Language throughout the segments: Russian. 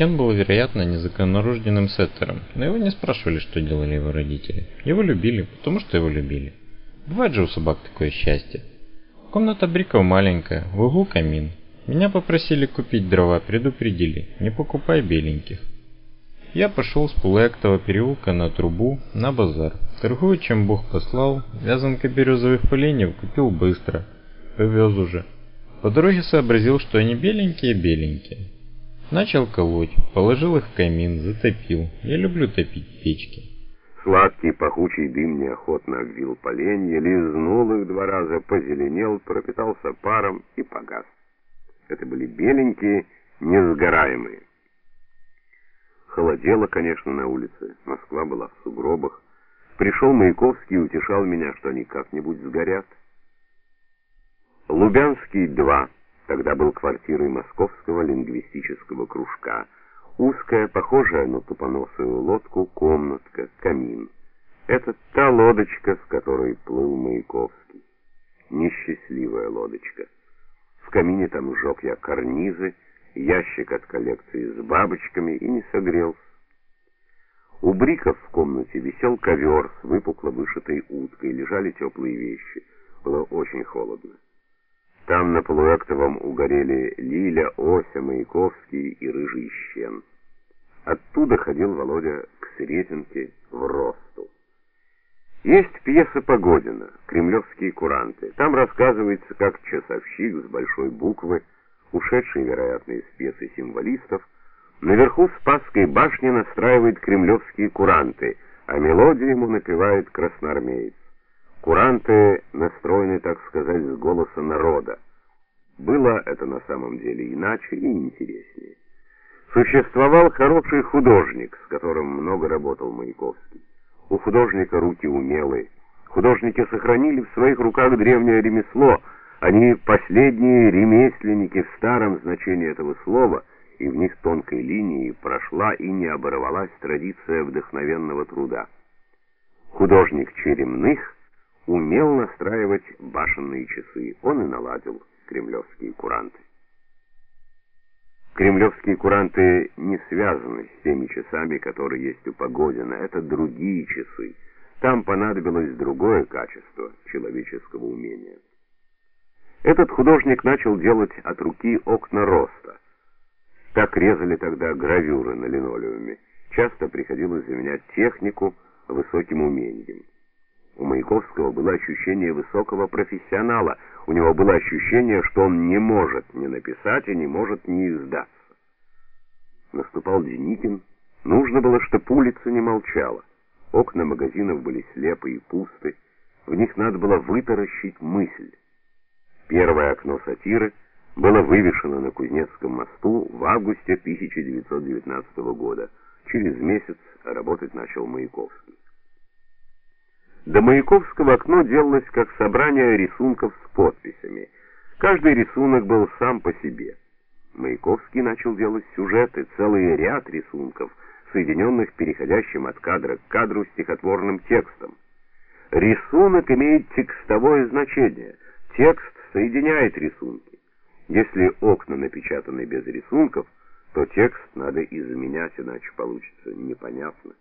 Щен был, вероятно, незаконнорожденным сеттером, но его не спрашивали, что делали его родители. Его любили, потому что его любили. Бывает же у собак такое счастье. Комната Бриков маленькая, в углу камин. Меня попросили купить дрова, предупредили, не покупай беленьких. Я пошел с Пулектова переулка на трубу, на базар. Торгую, чем Бог послал, вязанка березовых поленьев купил быстро. Повез уже. По дороге сообразил, что они беленькие-беленькие. Начал колоть, положил их в камин, затопил. Я люблю топить печки. Сладкий пахучий дым неохотно обвил поленья, лизнул их два раза, позеленел, пропитался паром и погас. Это были беленькие, несгораемые. Холодело, конечно, на улице. Москва была в сугробах. Пришел Маяковский и утешал меня, что они как-нибудь сгорят. Лубянский 2 тогда был квартирой Московского лингвистического кружка. Узкая, похожая на тупоносую лодку, комнатка, камин. Это та лодочка, с которой плыл Маяковский. Несчастливая лодочка. В камине там сжег я карнизы, ящик от коллекции с бабочками и не согрелся. У Бриков в комнате висел ковер с выпукло вышитой уткой, лежали теплые вещи. Было очень холодно. Там на полуэктовом угорели Лиля, Ося, Маяковский и Рыжий Щен. Оттуда ходил Володя к Сретенке в Росту. Есть пьеса Погодина «Кремлевские куранты». Там рассказывается, как часовщик с большой буквы, ушедший, вероятно, из пьесы символистов, наверху Спасской башни настраивает кремлевские куранты, а мелодию ему напевает красноармеец. Куранты настроены, так сказать, с голоса народа. Было это на самом деле иначе и интереснее. Существовал хороший художник, с которым много работал Маяковский. У художника руки умелые. Художники сохранили в своих руках древнее ремесло. Они последние ремесленники в старом значении этого слова, и в них тонкой линией прошла и не оборвалась традиция вдохновенного труда. Художник Черемных умел настраивать башенные часы. Он и наладил кремлевские куранты. Кремлевские куранты не связаны с теми часами, которые есть у Погодина. Это другие часы. Там понадобилось другое качество человеческого умения. Этот художник начал делать от руки окна роста. Так резали тогда гравюры на линолеуме. Часто приходилось заменять технику высоким умением. Маяковского было ощущение высокого профессионала. У него было ощущение, что он не может не написать и не может не издаться. Наступал Деникин. Нужно было, чтобы улица не молчала. Окна магазинов были слепы и пусты. В них надо было вытаращить мысль. Первое окно сатиры было вывешено на Кузнецком мосту в августе 1919 года. Через месяц работать начал Маяковский. До Маяковского окно делалось как собрание рисунков с подписями. Каждый рисунок был сам по себе. Маяковский начал делать сюжеты, целый ряд рисунков, соединенных переходящим от кадра к кадру стихотворным текстом. Рисунок имеет текстовое значение. Текст соединяет рисунки. Если окна напечатаны без рисунков, то текст надо изменять, иначе получится непонятно.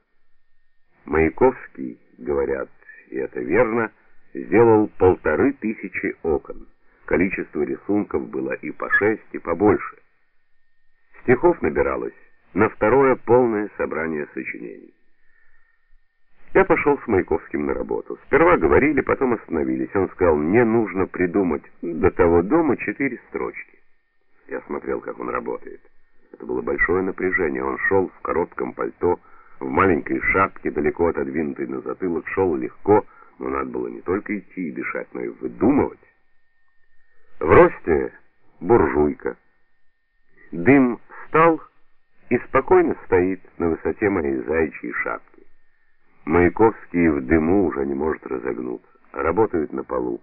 Маяковский, говорят, и это верно, сделал полторы тысячи окон. Количество рисунков было и по шесть, и побольше. Стихов набиралось на второе полное собрание сочинений. Я пошел с Маяковским на работу. Сперва говорили, потом остановились. Он сказал, мне нужно придумать до того дома четыре строчки. Я смотрел, как он работает. Это было большое напряжение. Он шел в коротком пальто, в маленькой шапке, далеко отодвинутой на затылок, шел легко, но надо было не только идти и дышать, но и выдумывать. В росте буржуйка. Дым стал и спокойно стоит на высоте моей заячьей шапки. Маяковский в дыму уже не может разогнуться, работают на полу.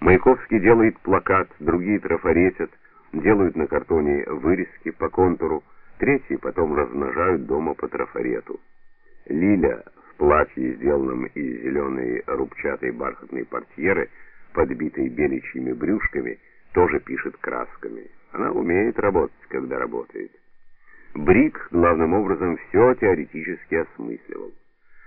Маяковский делает плакат, другие трафаретят, делают на картоне вырезки по контуру, третьи потом размножают дома по трафарету. Лиля в платье, сделанном из зеленой рубчатой бархатной портьеры, подбитой беличьими брюшками, тоже пишет красками. Она умеет работать, когда работает. Брик главным образом все теоретически осмысливал.